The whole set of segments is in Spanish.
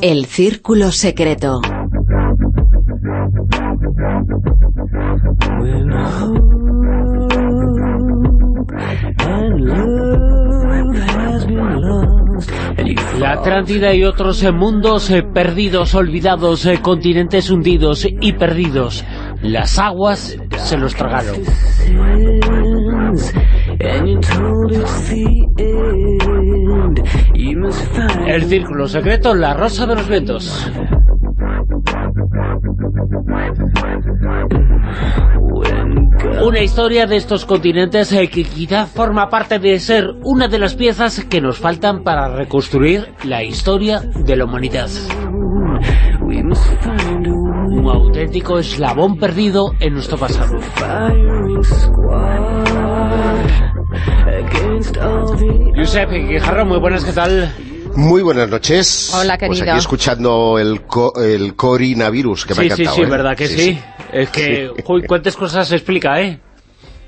El Círculo Secreto. La Atlántida y otros mundos eh, perdidos, olvidados, eh, continentes hundidos y perdidos. Las aguas se los tragaron. El círculo secreto, la rosa de los vientos. Una historia de estos continentes eh, que quizás forma parte de ser una de las piezas que nos faltan para reconstruir la historia de la humanidad. Un auténtico eslabón perdido en nuestro pasado. Josep Guijarro, muy buenas, ¿qué tal? Muy buenas noches. Hola, Pues querido. aquí escuchando el, co- el coronavirus, que me ha Sí, sí, encantado. sí, ¿eh? verdad que sí. Es que, uy, cuántas cosas se explica, ¿eh?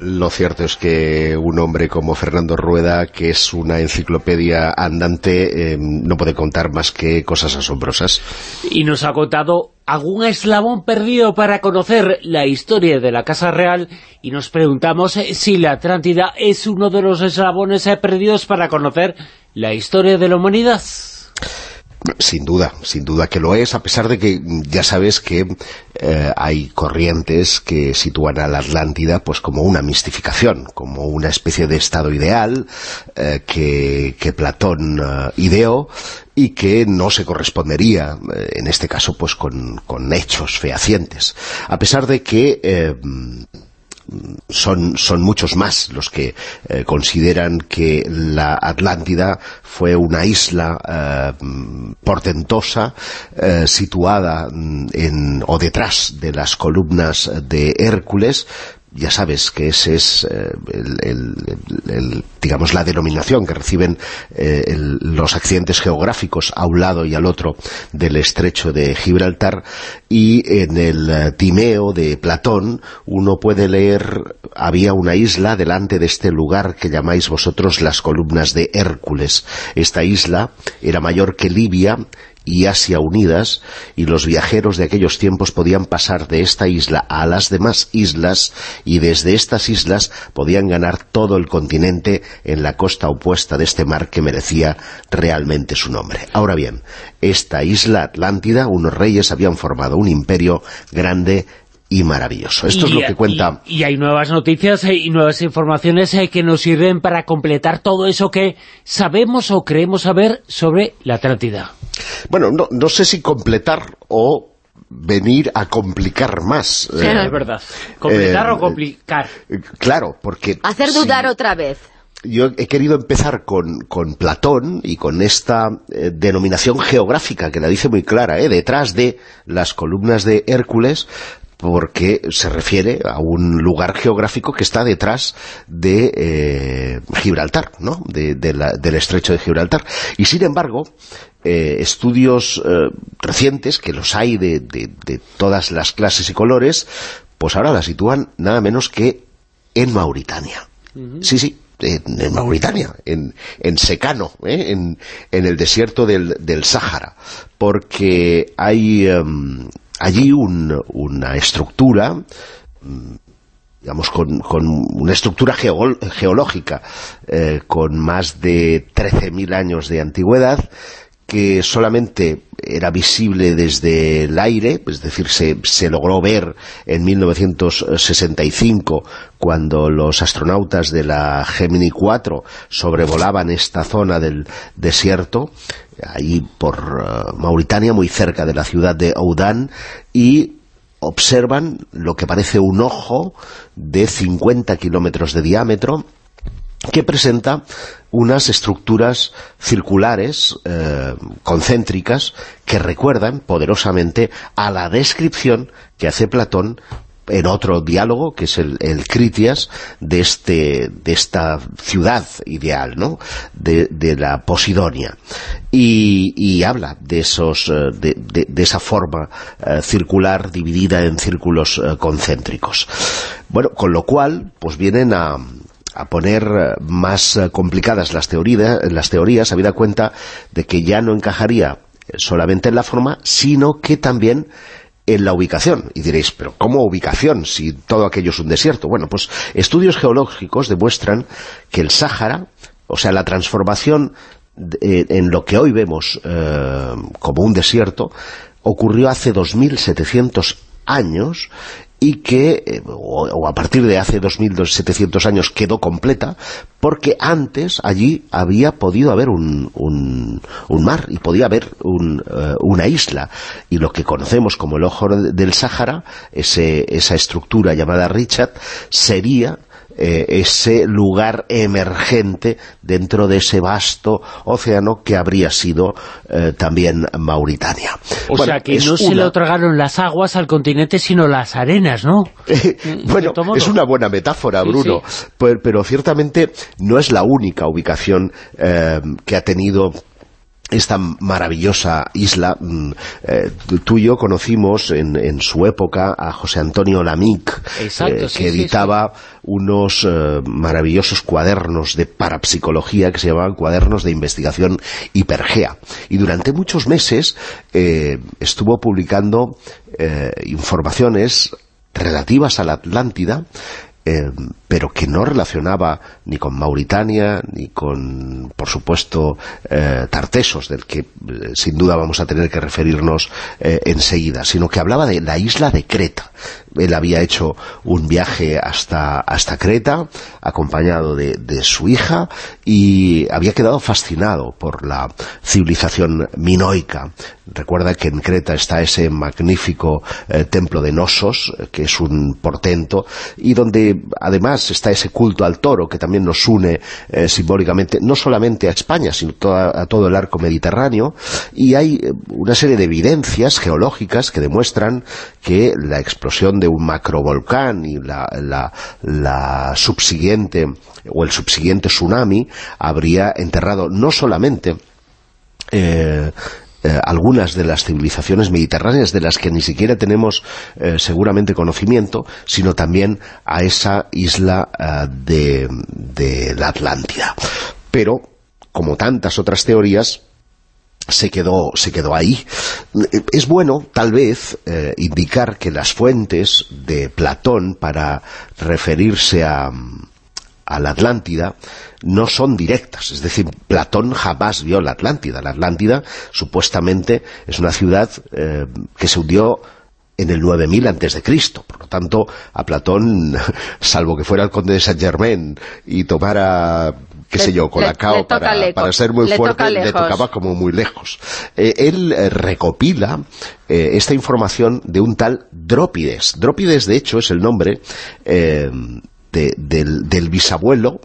Lo cierto es que un hombre como Fernando Rueda, que es una enciclopedia andante, eh, no puede contar más que cosas asombrosas. Y nos ha contado algún eslabón perdido para conocer la historia de la Casa Real y nos preguntamos eh, si la Atlántida es uno de los eslabones eh, perdidos para conocer la historia de la humanidad. Sin duda, sin duda que lo es, a pesar de que ya sabes que eh, hay corrientes que sitúan a la Atlántida pues como una mistificación, como una especie de estado ideal eh, que, Platón eh, ideó y que no se correspondería, en este caso, pues con hechos fehacientes. A pesar de que... son, son muchos más los que eh, consideran que la Atlántida fue una isla eh, portentosa eh, situada mm, en, o detrás de las columnas de Hércules ya sabes que ese es eh, el, el- el- digamos la denominación que reciben eh, los accidentes geográficos a un lado y al otro del estrecho de Gibraltar. Y en el eh, Timeo de Platón uno puede leer había una isla delante de este lugar que llamáis vosotros las columnas de Hércules. Esta isla era mayor que Libia y Asia unidas, y los viajeros de aquellos tiempos podían pasar de esta isla a las demás islas, y desde estas islas podían ganar todo el continente en la costa opuesta de este mar que merecía realmente su nombre. Ahora bien, esta isla Atlántida, unos reyes habían formado un imperio grande y maravilloso. Esto es lo que cuenta... Y, y hay nuevas noticias eh, y nuevas informaciones eh, que nos sirven para completar todo eso que sabemos o creemos saber sobre la Atlántida. Bueno, no, no sé si completar o venir a complicar más. eh, es verdad. ¿Completar eh, o complicar? Claro, porque... Hacer si- dudar otra vez. yo he querido empezar con, con Platón y con esta eh, denominación geográfica que la dice muy clara, ¿eh? detrás de las columnas de Hércules, porque se refiere a un lugar geográfico que está detrás de eh, Gibraltar, ¿no? De- de la- del estrecho de Gibraltar. Y sin embargo, eh, estudios eh, recientes, que los hay de, de- de todas las clases y colores, pues ahora la sitúan nada menos que en Mauritania. Sí, sí, en, en Mauritania, en, en secano, ¿eh? en, en el desierto del, del Sáhara, porque hay em, allí un- una estructura mm, digamos, con, una estructura geol- geológica eh, con más de 13.000 años de antigüedad que solamente era visible desde el aire, es decir, se, se logró ver en 1965 cuando los astronautas de la Gemini 4 sobrevolaban esta zona del desierto, ahí por eh, Mauritania, muy cerca de la ciudad de Oudán, y observan lo que parece un ojo de 50 kilómetros de diámetro que presenta unas estructuras circulares eh, concéntricas que recuerdan poderosamente a la descripción que hace Platón en otro diálogo, que es el, el Critias, de, este, de esta ciudad ideal, ¿no? de, de la Posidonia. Y, y habla de, esos, eh, de, de- esa forma eh, circular dividida en círculos concéntricos. Bueno, con lo cual, pues vienen a, a poner eh, más eh, complicadas las, teoría- las teorías, habida cuenta de que ya no encajaría solamente en la forma, sino que también en la ubicación. Y diréis, ¿pero cómo ubicación si todo aquello es un desierto? Bueno, pues estudios geológicos demuestran que el Sáhara, o sea, la transformación eh, en lo que hoy vemos como un desierto, ocurrió hace 2.700 años y que, eh, o, a partir de hace 2.700 años quedó completa, porque antes allí había podido haber un, un, mar y podía haber un, eh, una isla. Y lo que conocemos como el ojo del Sáhara, ese, esa estructura llamada Richard, sería eh, ese lugar emergente dentro de ese vasto océano que habría sido eh, también Mauritania. O sea que no se le otorgaron las aguas al continente, sino las arenas, ¿no? bueno, es una buena metáfora, Bruno, Pero, ciertamente no es la única ubicación eh, que ha tenido esta maravillosa isla. Mm, eh, tú y yo conocimos en, su época a José Antonio Lamic, eh, que editaba unos eh, maravillosos cuadernos de parapsicología que se llamaban cuadernos de investigación hipergea. Y durante muchos meses estuvo publicando informaciones relativas a la Atlántida eh, pero que no relacionaba ni con Mauritania, ni con, por supuesto, eh, Tartesos, del que eh, sin duda vamos a tener que referirnos enseguida, sino que hablaba de la isla de Creta. Él había hecho un viaje hasta, hasta Creta, acompañado de, de su hija, y había quedado fascinado por la civilización minoica. Recuerda que en Creta está ese magnífico templo de Nosos, que es un portento, y donde además está ese culto al toro que también nos une eh, simbólicamente, no solamente a España, sino a todo el arco mediterráneo, y hay eh, una serie de evidencias geológicas que demuestran que la explosión de un macrovolcán y la, subsiguiente o el subsiguiente tsunami habría enterrado no solamente eh, eh, algunas de las civilizaciones mediterráneas de las que ni siquiera tenemos eh, seguramente conocimiento, sino también a esa isla de, de, la Atlántida. Pero, como tantas otras teorías, se quedó, se quedó ahí. Es bueno, tal vez, indicar que las fuentes de Platón para referirse a, a la Atlántida no son directas, es decir, Platón jamás vio la Atlántida. La Atlántida supuestamente es una ciudad eh, que se hundió en el 9000 antes de Cristo. Por lo tanto, a Platón, salvo que fuera el conde de Saint Germain y tomara qué sé yo, colacao para, para, ser muy fuerte, le tocaba como muy lejos. Eh, él eh, recopila esta información de un tal Drópides. Drópides, de hecho, es el nombre del, bisabuelo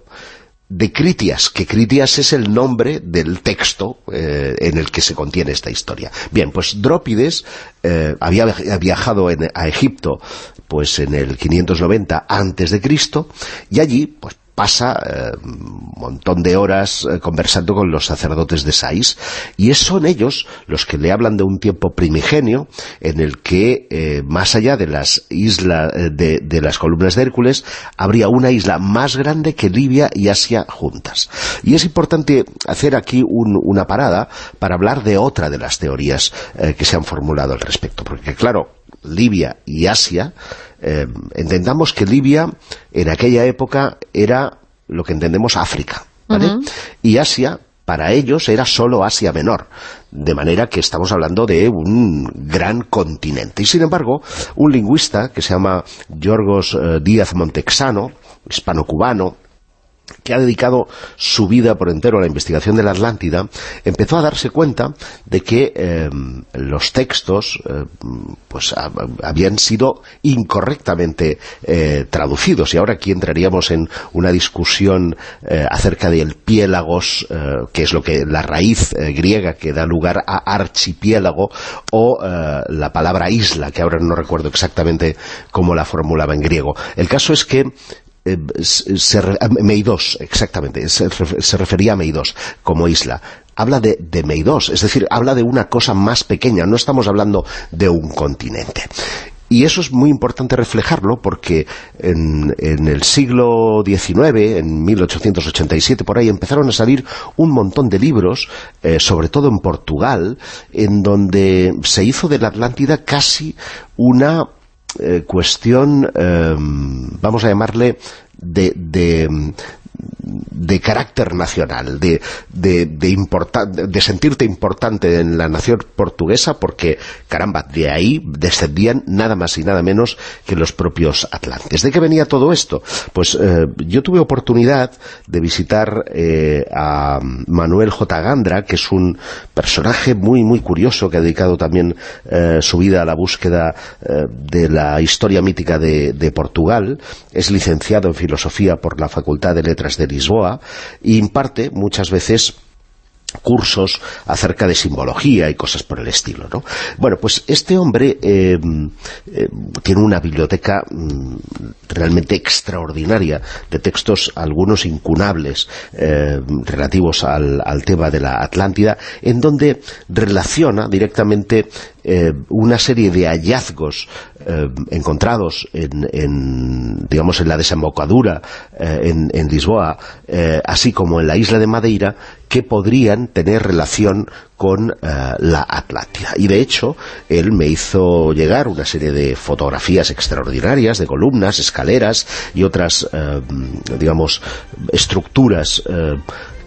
de Critias, que Critias es el nombre del texto eh, en el que se contiene esta historia. Bien, pues Drópides eh, había viajado a Egipto pues en el 590 antes de Cristo y allí pues pasa eh, un montón de horas eh, conversando con los sacerdotes de Sais y son ellos los que le hablan de un tiempo primigenio en el que eh, más allá de las islas de, las columnas de Hércules habría una isla más grande que Libia y Asia juntas. Y es importante hacer aquí una parada para hablar de otra de las teorías que se han formulado al respecto porque claro, Libia y Asia eh, entendamos que Libia en aquella época era lo que entendemos África, Y Asia, para ellos, era solo Asia Menor, de manera que estamos hablando de un gran continente. Y sin embargo, un lingüista que se llama Yorgos eh, Díaz Montexano, hispano-cubano, que ha dedicado su vida por entero a la investigación de la Atlántida, empezó a darse cuenta de que em, los textos em, pues habían sido incorrectamente eh, traducidos. Y ahora aquí entraríamos en una discusión eh, acerca del piélagos, eh, que es lo que la raíz griega que da lugar a archipiélago, o la palabra isla, que ahora no recuerdo exactamente cómo la formulaba en griego. El caso es que eh, se, Meidos, exactamente, se, refería a Meidos como isla. Habla de, de Meidos, es decir, habla de una cosa más pequeña, no estamos hablando de un continente. Y eso es muy importante reflejarlo porque en, el siglo XIX, en 1887, por ahí, empezaron a salir un montón de libros, eh, sobre todo en Portugal, en donde se hizo de la Atlántida casi una eh, cuestión, eh, vamos a llamarle, de, de carácter nacional, de, de, de, sentirte importante en la nación portuguesa porque, caramba, de ahí descendían nada más y nada menos que los propios atlantes. ¿De qué venía todo esto? Pues eh, yo tuve oportunidad de visitar eh, a Manuel J. Gandra, que es un personaje muy, muy curioso que ha dedicado también eh, su vida a la búsqueda de la historia mítica de, de Portugal. Es licenciado en Filosofía por la Facultad de Letras de Lisboa y imparte muchas veces cursos acerca de simbología y cosas por el estilo, ¿no? Bueno, pues este hombre eh, eh, tiene una biblioteca mm, realmente extraordinaria de textos, algunos incunables, eh, relativos al, tema de la Atlántida, en donde relaciona directamente una serie de hallazgos encontrados en, digamos, en la desembocadura en, en, Lisboa, así como en la isla de Madeira, que podrían tener relación con eh, la Atlántida. Y de hecho, él me hizo llegar una serie de fotografías extraordinarias, de columnas, escaleras y otras, eh, digamos, estructuras eh,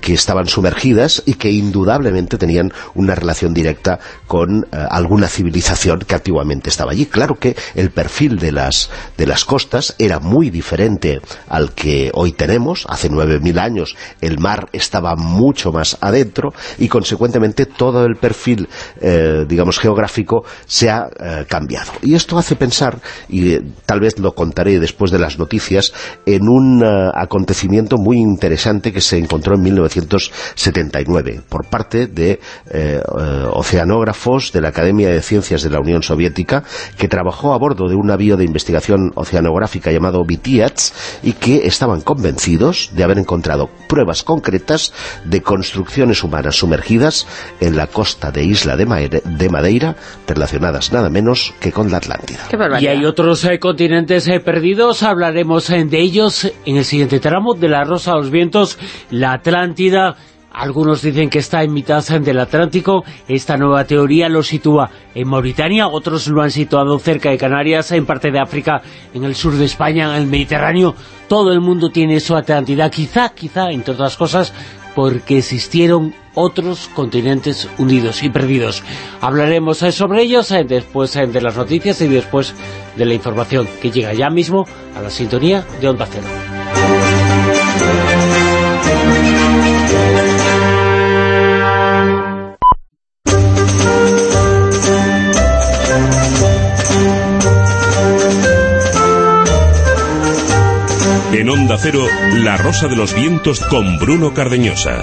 que estaban sumergidas y que indudablemente tenían una relación directa con eh, alguna civilización que antiguamente estaba allí. Claro que el perfil de las, de las costas era muy diferente al que hoy tenemos. Hace 9.000 años el mar estaba mucho más adentro y consecuentemente todo el perfil, eh, digamos, geográfico se ha eh, cambiado. Y esto hace pensar, y tal vez lo contaré después de las noticias, en un acontecimiento muy interesante que se encontró en 19 1979 por parte de eh, eh, oceanógrafos de la Academia de Ciencias de la Unión Soviética que trabajó a bordo de un navío de investigación oceanográfica llamado Vitiats y que estaban convencidos de haber encontrado pruebas concretas de construcciones humanas sumergidas en la costa de Isla de, Madeira relacionadas nada menos que con la Atlántida. Y hay otros eh, continentes perdidos, hablaremos de ellos en el siguiente tramo de la Rosa a los Vientos, la Atlántida algunos dicen que está en mitad del Atlántico. Esta nueva teoría lo sitúa en Mauritania, otros lo han situado cerca de Canarias, en parte de África, en el sur de España, en el Mediterráneo. Todo el mundo tiene su Atlántida, quizá, quizá, entre otras cosas, porque existieron otros continentes unidos y perdidos. Hablaremos eh, sobre ellos eh, después eh, de las noticias y después de la información que llega ya mismo a la sintonía de Onda Cero. En Onda Cero, La Rosa de los Vientos con Bruno Cardeñosa.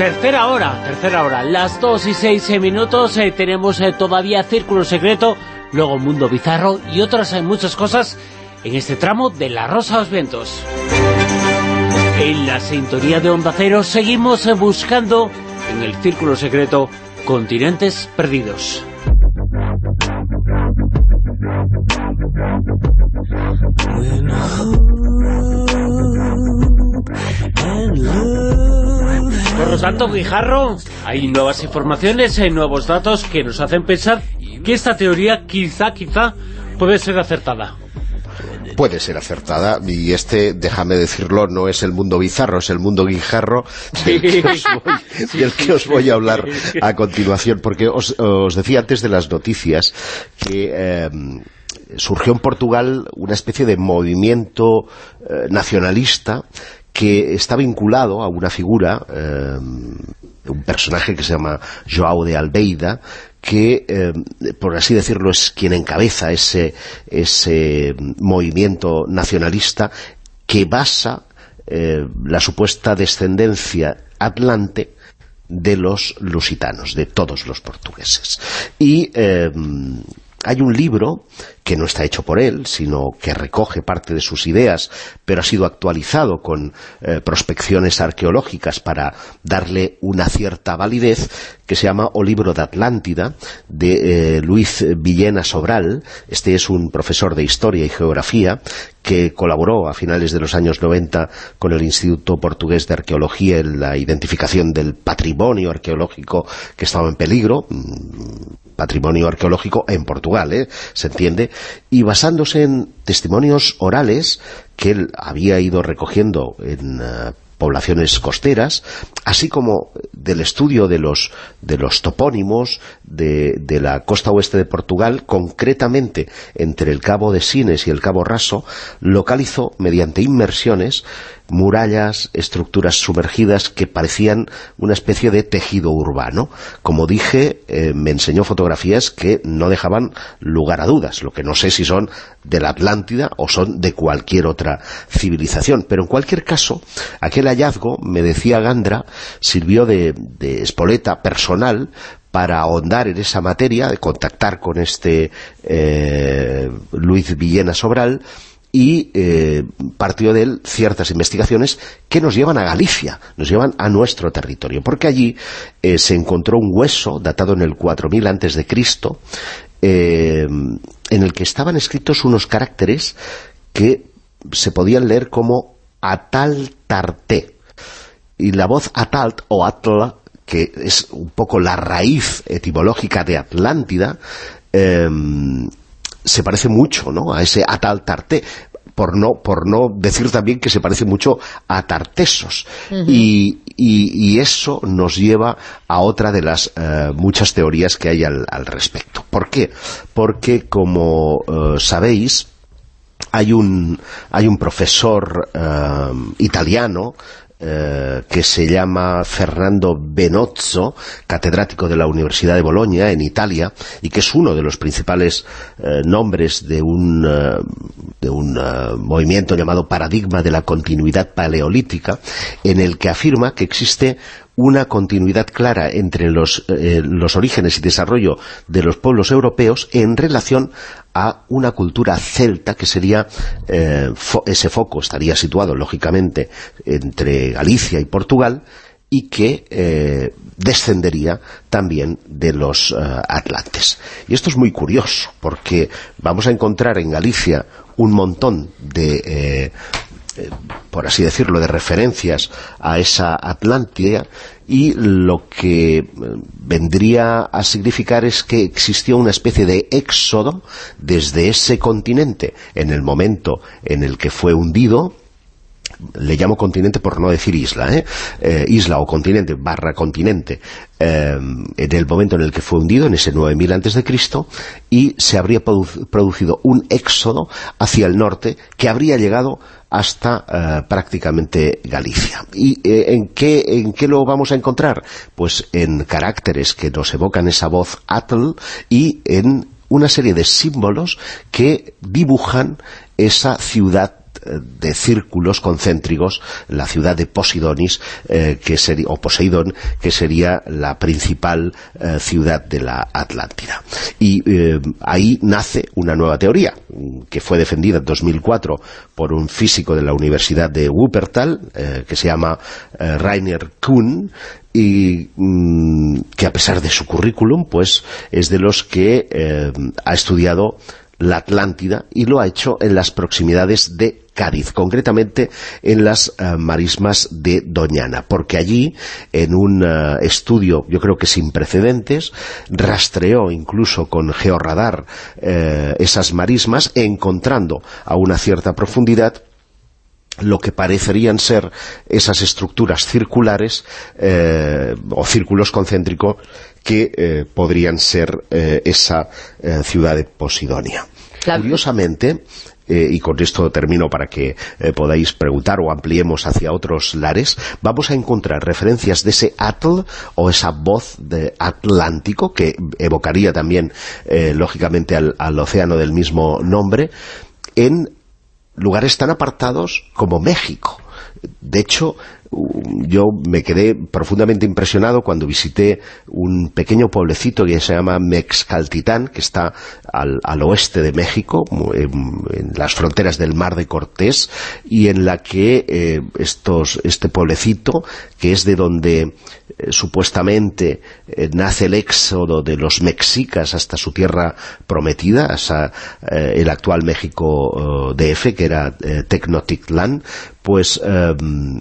Tercera hora, tercera hora, las dos y seis minutos, eh, tenemos eh, todavía Círculo Secreto, luego Mundo Bizarro y otras eh, muchas cosas en este tramo de La Rosa de los Vientos. En la sintonía de Onda Cero seguimos buscando en el círculo secreto continentes perdidos. Tanto, Guijarro, hay nuevas informaciones, hay nuevos datos que nos hacen pensar que esta teoría quizá, quizá, puede ser acertada. Puede ser acertada y este, déjame decirlo, no es el mundo bizarro, es el mundo guijarro del que os voy, a hablar a continuación, porque os, decía antes de las noticias que... Em, surgió en Portugal una especie de movimiento eh, nacionalista que está vinculado a una figura, em, un personaje que se llama Joao de Albeida, que, eh, por así decirlo, es quien encabeza ese, ese movimiento nacionalista que basa eh, la supuesta descendencia atlante de los lusitanos, de todos los portugueses. Y eh, hay un libro que no está hecho por él, sino que recoge parte de sus ideas, pero ha sido actualizado con eh, prospecciones arqueológicas para darle una cierta validez, que se llama O libro de Atlántida, de eh, Luis Villena Sobral. Este es un profesor de Historia y Geografía que colaboró a finales de los años 90 con el Instituto Portugués de Arqueología en la identificación del patrimonio arqueológico que estaba en peligro, mm, patrimonio arqueológico en Portugal, ¿eh? se entiende, y basándose en testimonios orales que él había ido recogiendo en eh, poblaciones costeras, así como del estudio de los, de los topónimos de, de, la costa oeste de Portugal, concretamente entre el Cabo de Sines y el Cabo Raso, localizó mediante inmersiones murallas, estructuras sumergidas que parecían una especie de tejido urbano. Como dije, eh, me enseñó fotografías que no dejaban lugar a dudas, lo que no sé si son de la Atlántida o son de cualquier otra civilización. Pero en cualquier caso, aquel hallazgo, me decía Gandra, sirvió de, de espoleta personal para ahondar en esa materia, de contactar con este eh, Luis Villena Sobral, y eh, partió de él ciertas investigaciones que nos llevan a Galicia, nos llevan a nuestro territorio, porque allí eh, se encontró un hueso datado en el 4000 antes de Cristo, eh, en el que estaban escritos unos caracteres que se podían leer como Atal-Tarté. Y la voz Atalt o Atla, que es un poco la raíz etimológica de Atlántida, se parece mucho ¿no? a ese Atal Tarté, por no, por no decir también que se parece mucho a Tartesos. y, y, eso nos lleva a otra de las eh, muchas teorías que hay al, al, respecto. ¿Por qué? Porque, como eh, sabéis, hay un, hay un profesor eh, italiano eh, que se llama Fernando Benozzo, catedrático de la Universidad de Bolonia, en Italia, y que es uno de los principales eh, nombres de un, eh, de un movimiento llamado Paradigma de la Continuidad Paleolítica, en el que afirma que existe una continuidad clara entre los, los orígenes y desarrollo de los pueblos europeos en relación a una cultura celta que sería, eh, ese foco estaría situado lógicamente entre Galicia y Portugal y que eh, descendería también de los eh, atlantes. Y esto es muy curioso, porque vamos a encontrar en Galicia un montón de, por así decirlo, de referencias a esa Atlántida y lo que eh, vendría a significar es que existió una especie de éxodo desde ese continente. En el momento en el que fue hundido le llamo continente por no decir isla, ¿eh? eh isla o continente, barra continente, eh, en el momento en el que fue hundido, en ese 9000 antes de Cristo, y se habría produ producido un éxodo hacia el norte que habría llegado hasta eh, prácticamente Galicia. ¿Y eh, ¿en, qué, en qué lo vamos a encontrar? Pues en caracteres que nos evocan esa voz atl y en una serie de símbolos que dibujan esa ciudad de círculos concéntricos la ciudad de Posidonis eh, que sería, o Poseidón que sería la principal eh, ciudad de la Atlántida. Y eh, ahí nace una nueva teoría que fue defendida en 2004 por un físico de la Universidad de Wuppertal eh, que se llama eh, Rainer Kuhn y mm, que a pesar de su currículum pues es de los que eh, ha estudiado la Atlántida y lo ha hecho en las proximidades de Cádiz, concretamente en las uh, marismas de Doñana, porque allí, en un uh, estudio, yo creo que sin precedentes, rastreó incluso con georradar uh, esas marismas, encontrando a una cierta profundidad lo que parecerían ser esas estructuras circulares eh, o círculos concéntricos que eh, podrían ser eh, esa ciudad de Posidonia. La... Curiosamente, eh, y con esto termino para que eh, podáis preguntar o ampliemos hacia otros lares, vamos a encontrar referencias de ese atl o esa voz de Atlántico que evocaría también, eh, lógicamente, al, al océano del mismo nombre, en lugares tan apartados como México. De hecho, yo me quedé profundamente impresionado cuando visité un pequeño pueblecito que se llama Mexcaltitán, que está al, oeste de México, en, las fronteras del Mar de Cortés, y en la que eh, estos, este pueblecito, que es de donde eh, supuestamente eh, nace el éxodo de los mexicas hasta su tierra prometida, hasta el actual México DF, que era Tecnotitlán, pues em,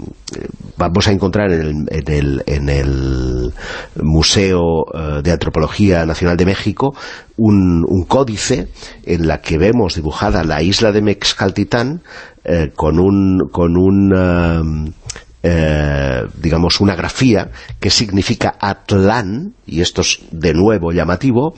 vamos a encontrar en el, Museo eh, de Antropología Nacional de México un, códice en la que vemos dibujada la isla de Mexcaltitán eh, con un, con un eh, digamos, una grafía que significa Atlán, y esto es de nuevo llamativo,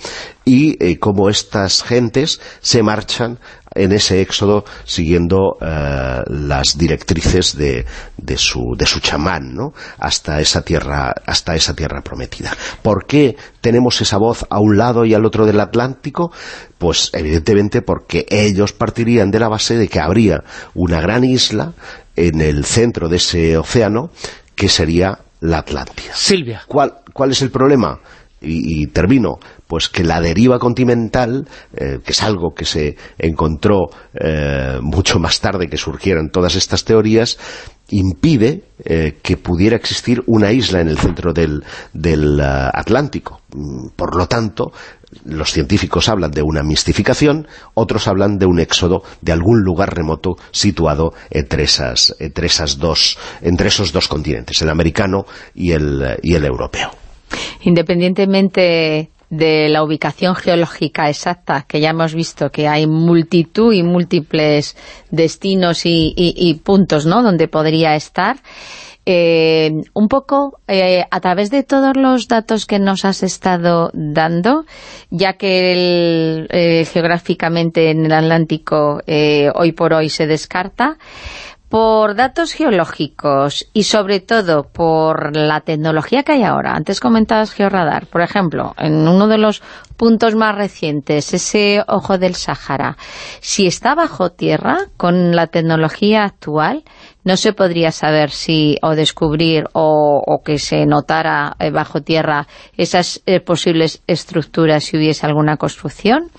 y cómo estas gentes se marchan en ese éxodo siguiendo eh, las directrices de, de, su, de su chamán, ¿no? hasta esa tierra hasta esa tierra prometida. ¿Por qué tenemos esa voz a un lado y al otro del Atlántico? Pues evidentemente porque ellos partirían de la base de que habría una gran isla en el centro de ese océano, que sería la Atlántida. Silvia. ¿Cuál, cuál es el problema? Y, termino, pues que la deriva continental, eh, que es algo que se encontró eh, mucho más tarde que surgieran todas estas teorías, impide eh, que pudiera existir una isla en el centro del, del Atlántico. Mm, por lo tanto, los científicos hablan de una mistificación, otros hablan de un éxodo de algún lugar remoto situado entre, esas, entre, esas dos, entre esos dos continentes, el americano y el, y el europeo. Independientemente de la ubicación geológica exacta, que ya hemos visto que hay multitud y múltiples destinos y, puntos ¿no? donde podría estar, eh, un poco eh, a través de todos los datos que nos has estado dando, ya que eh, geográficamente en el Atlántico hoy por hoy se descarta, por datos geológicos y sobre todo por la tecnología que hay ahora. Antes comentabas Georradar, por ejemplo, en uno de los puntos más recientes, ese ojo del Sáhara, si está bajo tierra con la tecnología actual, no se podría saber si o descubrir o, que se notara eh, bajo tierra esas eh, posibles estructuras si hubiese alguna construcción.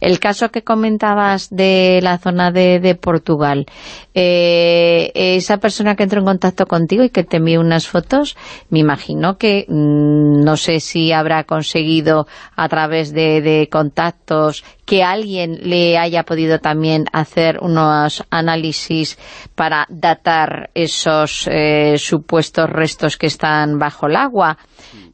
El caso que comentabas de la zona de, Portugal, eh, esa persona que entró en contacto contigo y que te envió unas fotos, me imagino que mm, no sé si habrá conseguido a través de, de contactos que alguien le haya podido también hacer unos análisis para datar esos eh, supuestos restos que están bajo el agua.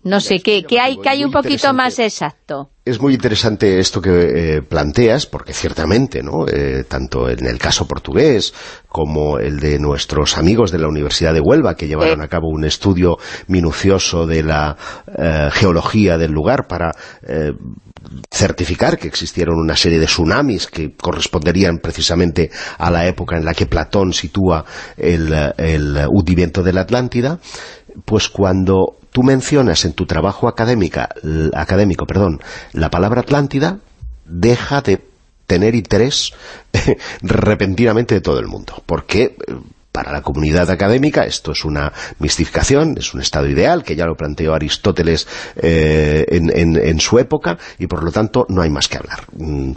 No sé, que, hay, que hay un poquito más exacto. Es muy interesante esto que eh, planteas, porque ciertamente, ¿no? Eh, tanto en el caso portugués como el de nuestros amigos de la Universidad de Huelva, que llevaron a cabo un estudio minucioso de la geología del lugar para certificar que existieron una serie de tsunamis que corresponderían precisamente a la época en la que Platón sitúa el, el hundimiento de la Atlántida, pues cuando tú mencionas en tu trabajo académica, académico perdón, la palabra Atlántida, deja de tener interés repentinamente de todo el mundo, porque para la comunidad académica esto es una mistificación, es un estado ideal, que ya lo planteó Aristóteles eh, en, su época, y por lo tanto no hay más que hablar. Mm,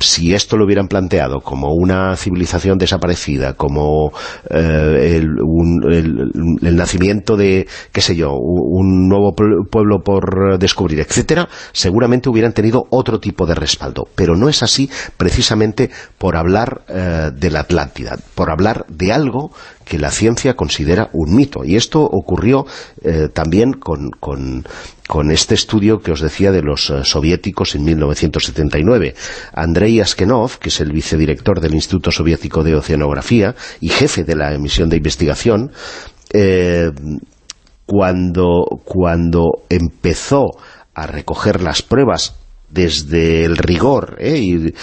si esto lo hubieran planteado como una civilización desaparecida, como eh, el, nacimiento de, qué sé yo, un nuevo pueblo por descubrir, etcétera, seguramente hubieran tenido otro tipo de respaldo. Pero no es así precisamente por hablar eh, de la Atlántida, por hablar de algo que la ciencia considera un mito. Y esto ocurrió eh, también con, este estudio que os decía de los eh, soviéticos en 1979. Andrei Askenov, que es el vicedirector del Instituto Soviético de Oceanografía y jefe de la emisión de investigación, eh, cuando, cuando empezó a recoger las pruebas desde el rigor y,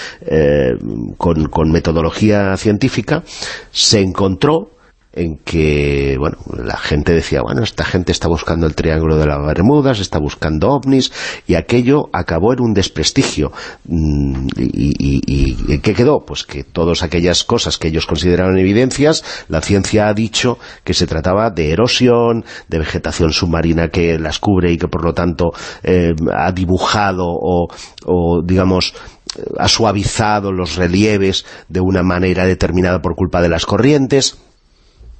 con, con metodología científica, se encontró en que, bueno, la gente decía, bueno, esta gente está buscando el Triángulo de las Bermudas, está buscando ovnis, y aquello acabó en un desprestigio. Mm, ¿Y, y, qué quedó? Pues que todas aquellas cosas que ellos consideraron evidencias, la ciencia ha dicho que se trataba de erosión, de vegetación submarina que las cubre y que por lo tanto eh, ha dibujado o, o digamos, ha suavizado los relieves de una manera determinada por culpa de las corrientes.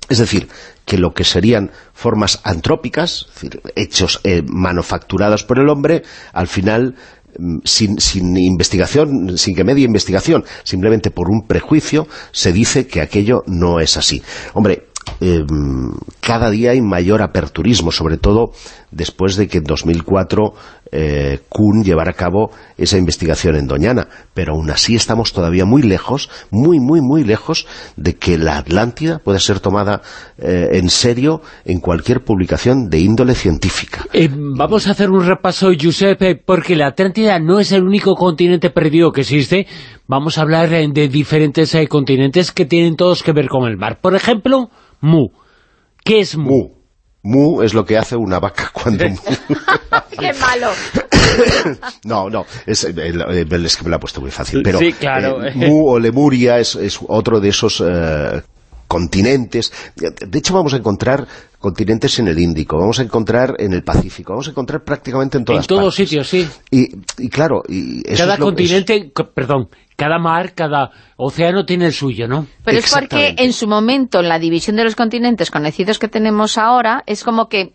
Es decir, que lo que serían formas antrópicas, hechos eh, manufacturados por el hombre, al final mm, sin, sin, investigación, sin que medie investigación, simplemente por un prejuicio, se dice que aquello no es así. Hombre, Em, cada día hay mayor aperturismo, sobre todo después de que en 2004 eh, Kuhn llevara a cabo esa investigación en Doñana. Pero aún así estamos todavía muy lejos, muy, muy, muy lejos de que la Atlántida pueda ser tomada eh, en serio en cualquier publicación de índole científica. Eh, vamos a hacer un repaso, Giuseppe, porque la Atlántida no es el único continente perdido que existe. Vamos a hablar de diferentes continentes que tienen todos que ver con el mar. Por ejemplo Mu. ¿Qué es mu? Mu es lo que hace una vaca cuando... ¡Qué malo! no, no, es, es, que me lo ha puesto muy fácil, pero sí, claro. Eh, mu o Lemuria es, es, otro de esos eh, continentes. De hecho, vamos a encontrar continentes en el Índico, vamos a encontrar en el Pacífico, vamos a encontrar prácticamente en todas En todos sitios, sí. Y, y claro... Y Cada continente, perdón, cada mar, cada océano tiene el suyo, ¿no? Pero es porque en su momento, en la división de los continentes conocidos que tenemos ahora, es como que...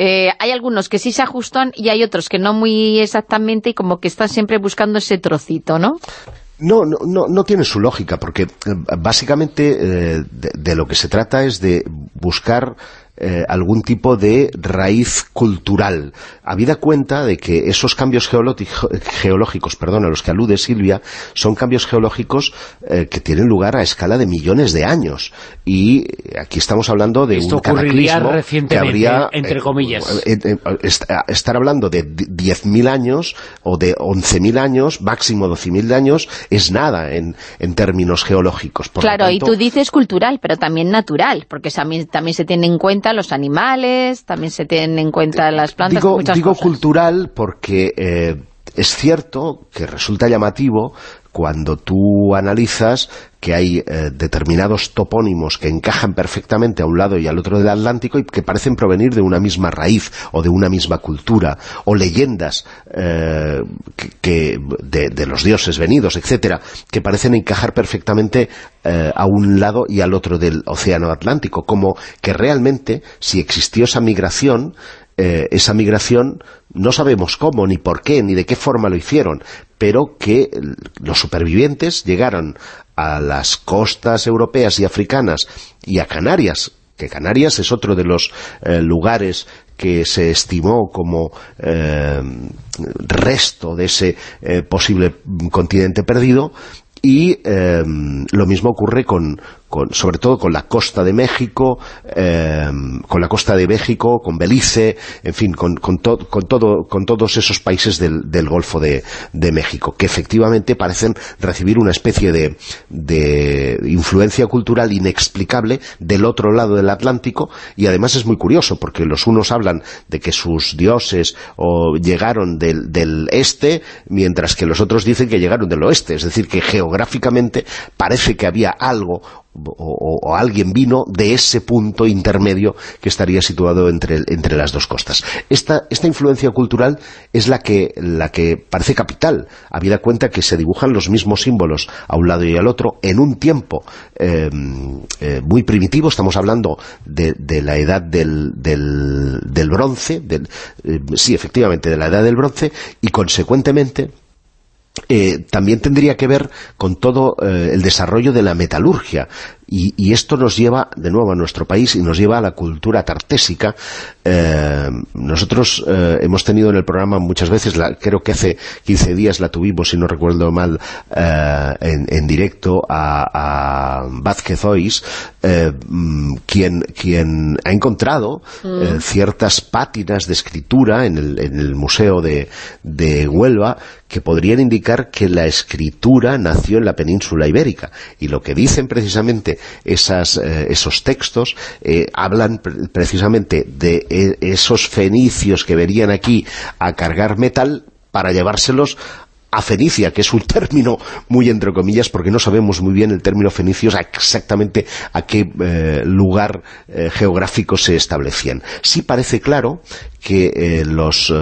Eh, hay algunos que sí se ajustan y hay otros que no muy exactamente y como que están siempre buscando ese trocito, ¿no? No, no, no, no tiene su lógica, porque eh, básicamente eh, de, lo que se trata es de buscar eh, algún tipo de raíz cultural. Habida cuenta de que esos cambios geológicos perdón, a los que alude Silvia son cambios geológicos eh, que tienen lugar a escala de millones de años. Y aquí estamos hablando de un cataclismo que habría... entre comillas. estar hablando de 10.000 años o de 11.000 años, máximo 12.000 años, es nada en, en términos geológicos. claro, y tú dices cultural, pero también natural, porque también, también se tiene en cuenta los animales, también se tienen en cuenta las plantas, digo, Digo cultural porque eh, es cierto que resulta llamativo cuando tú analizas que hay eh, determinados topónimos que encajan perfectamente a un lado y al otro del Atlántico y que parecen provenir de una misma raíz o de una misma cultura, o leyendas eh, que, de, los dioses venidos, etcétera, que parecen encajar perfectamente eh, a un lado y al otro del océano Atlántico, como que realmente, si existió esa migración, esa migración no sabemos cómo, ni por qué, ni de qué forma lo hicieron, pero que los supervivientes llegaron a las costas europeas y africanas y a Canarias, que Canarias es otro de los eh, lugares que se estimó como eh, resto de ese eh, posible continente perdido, y lo mismo ocurre con, sobre todo con la costa de México, eh, con la costa de México, con Belice, en fin, con, con, con, todo, con todos esos países del, Golfo de, México, que efectivamente parecen recibir una especie de, influencia cultural inexplicable del otro lado del Atlántico, y además es muy curioso, porque los unos hablan de que sus dioses llegaron del, del este, mientras que los otros dicen que llegaron del oeste, es decir, que geográficamente parece que había algo o, alguien vino de ese punto intermedio que estaría situado entre, entre las dos costas. Esta, esta influencia cultural es la que, la que parece capital, habida cuenta que se dibujan los mismos símbolos a un lado y al otro en un tiempo eh, eh, muy primitivo, estamos hablando de, la edad del, del, bronce, eh, sí, efectivamente, de la edad del bronce, y consecuentemente eh, también tendría que ver con todo eh, el desarrollo de la metalurgia. Y, esto nos lleva de nuevo a nuestro país y nos lleva a la cultura tartésica. Eh, nosotros hemos tenido en el programa muchas veces, creo que hace 15 días la tuvimos, si no recuerdo mal, en, directo a, a Vázquez Ois, mm, quien, quien ha encontrado mm. ciertas pátinas de escritura en el, en el Museo de, de Huelva que podrían indicar que la escritura nació en la península ibérica. Y lo que dicen precisamente esas, esos textos, hablan precisamente de esos fenicios que verían aquí a cargar metal para llevárselos a Fenicia, que es un término muy entre comillas, porque no sabemos muy bien el término fenicios exactamente a qué eh, lugar eh, geográfico se establecían. Sí parece claro que eh, los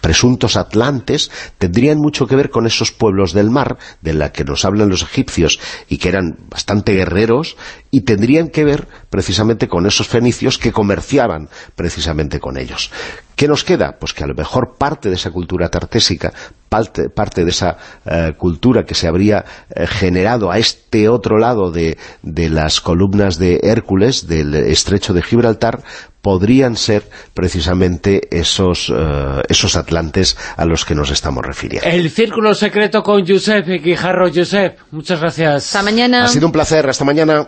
presuntos atlantes tendrían mucho que ver con esos pueblos del mar, de la que nos hablan los egipcios, y que eran bastante guerreros, y tendrían que ver precisamente con esos fenicios que comerciaban precisamente con ellos. ¿Qué nos queda? Pues que a lo mejor parte de esa cultura tartésica, parte, parte de esa eh, cultura que se habría eh, generado a este otro lado de, las columnas de Hércules, del estrecho de Gibraltar, podrían ser precisamente esos, eh, esos atlantes a los que nos estamos refiriendo. El Círculo Secreto con Josep Guijarro. Josep, muchas gracias. Hasta mañana. Ha sido un placer. Hasta mañana.